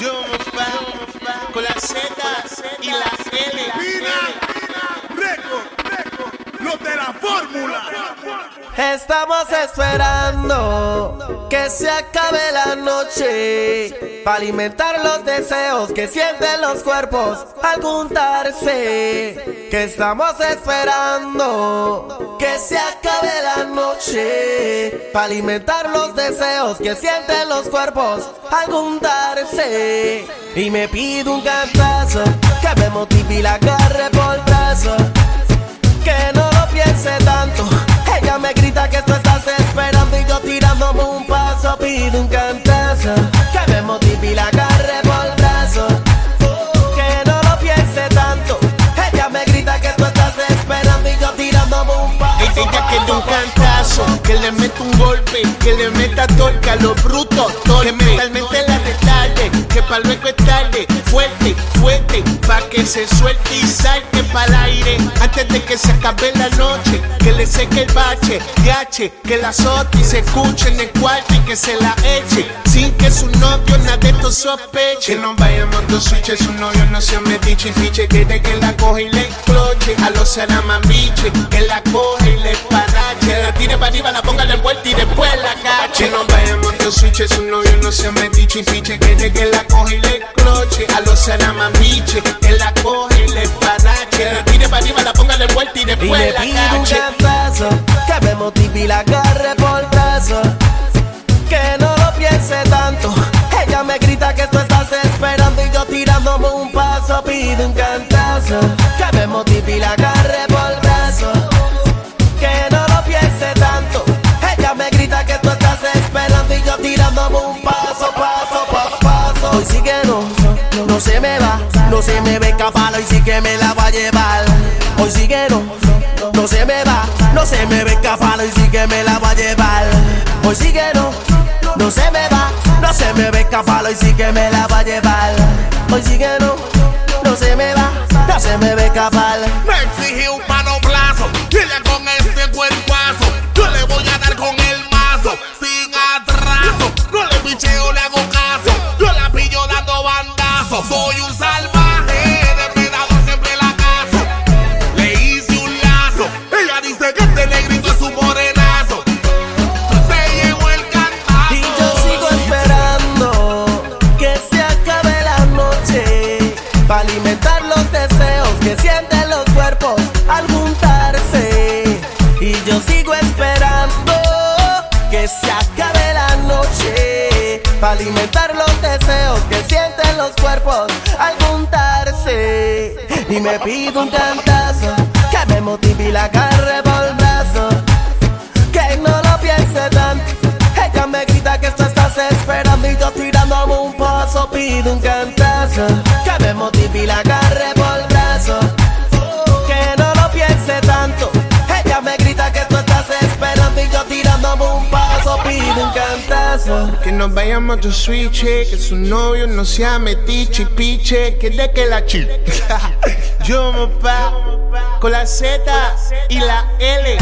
Yo, pa, con la Z y la L. De la fórmula. Estamos esperando que se acabe la noche para alimentar los deseos que sienten los cuerpos al juntarse. Que estamos esperando que se acabe la noche para alimentar los deseos que sienten los cuerpos al juntarse. Y me pido un cantazo que me motive y la agarre por brazo. Pido un cantazo que me motive y la agarre por brazo. Que no lo piense tanto. Ella me grita que tú estás esperando y yo tirándome un paso. Ella quiere un cantazo, que le meta un golpe, que le meta torca a los brutos, que mentalmente la retarde, que para luego es tarde, fuerte, que se suelte y salte para el aire, antes de que se acabe la noche, que le seque el bache, gache, que la azote y se escuche en el cuarto y que se la eche, sin que su novio nada de esto sospeche. Que no vayamos dos switches, su novio no se me diche y fiche, quiere que la coge y le cloche, a los salamamiche, que la coge y le parache, la tire para arriba, la ponga en el vuelta y después la cache. Que no dos switches, su novio no se me diche y fiche, quiere que la coge y le cloche, a los salamamiche, que la coge y le parache, la tire para arriba, la ponga el vuelta y Y le después la pido un cache. cantazo que me motive y la agarre por brazo. Que no lo piense tanto. Ella me grita que tú estás esperando y yo tirándome un paso. Pido un cantazo que me motive y la agarre por brazo. Que no lo piense tanto. No, se me va, no se me ve capalo y sí que me la va a llevar. Hoy sí que no, no se me va, no se me ve capalo y sí que me la va a llevar. Hoy sí que no, no se me va, no se me ve capalo y sí que me la va a llevar. Hoy sí que no, no se me va, no se me ve capal. Me exige un manoplazo, dile con alimentar los deseos que sienten los cuerpos Y me pido un cantazo que me motive y la agarre por brazo que no lo piense tanto. Ella me grita que tú estás esperando y yo tirándome un paso. Pido un cantazo que me motive y la agarre por brazo. Que nos vayamos a switch, que su novio no sea metiche piche, que de que la chi. Yo pa con la Z y la L.